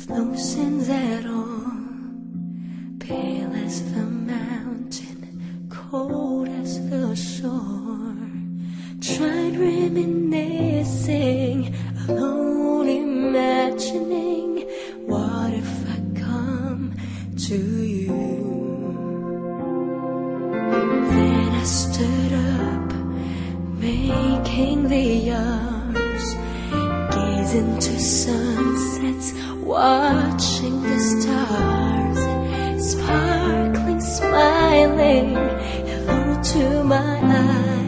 with no sins at all. Pale as the mountain, cold as the shore. Tried reminiscing, alone imagining. What if I come to you? Then I stood up, making the arms into sunsets, watching the stars, sparkling, smiling, hello to my eyes.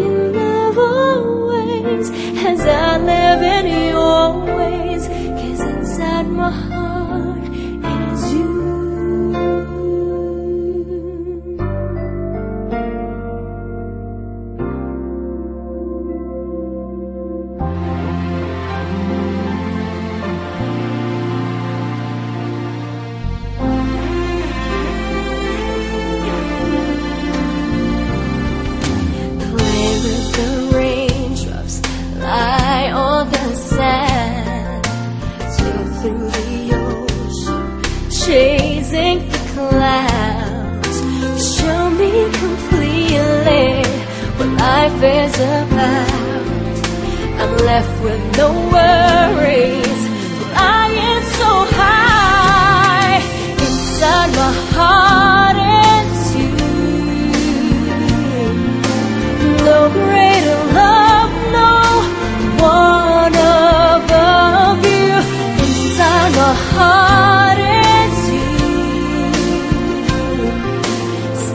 In clouds. Show me completely what life is about. I'm left with no worries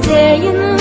day and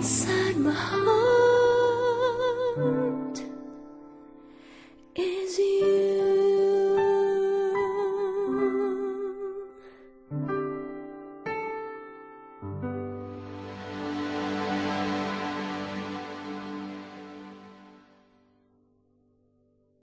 inside my heart is you.